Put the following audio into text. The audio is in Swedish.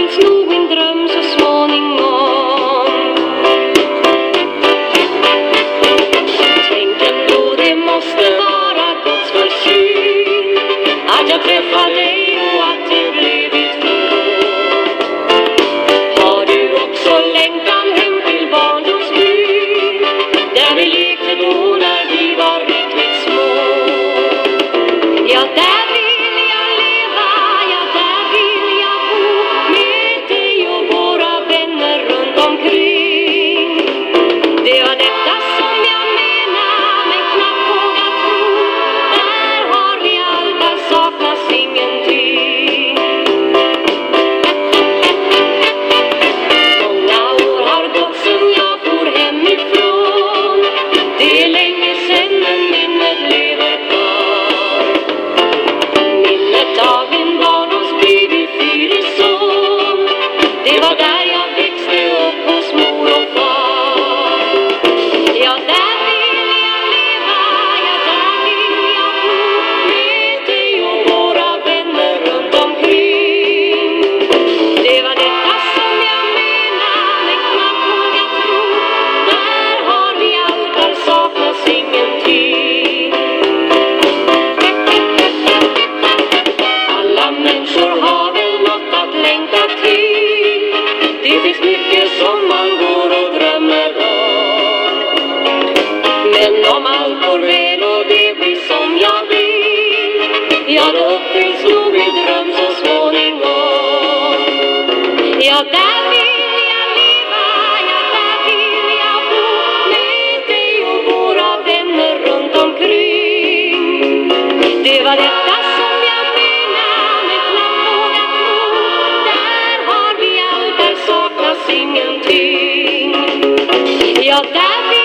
uppfylls nog min dröm så småningom. Tänk ändå, det måste vara Guds försyn att jag träffade dig och att du blev mitt vår. Har du också längtan hem till barndomsbyn där vi lekte då när vi var riktigt små? Det om allt går väl och det blir som jag vill, ja då uppfylls nog min dröm så småningom. Ja, där vill jag leva, ja där vill jag bo med dig och våra vänner runt omkring. Det var detta som jag menade med knappt vågat tro. Där har vi allt, där saknas ingenting. Ja, där vill